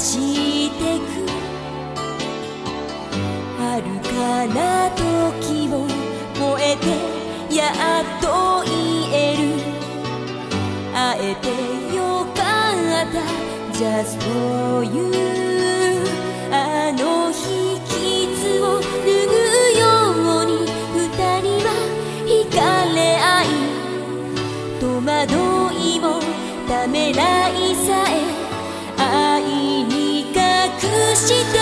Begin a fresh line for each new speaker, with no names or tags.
してく。遥かな時を超えてやっと言える。会えてよかった。Just for you あの日傷を拭うためらいさえして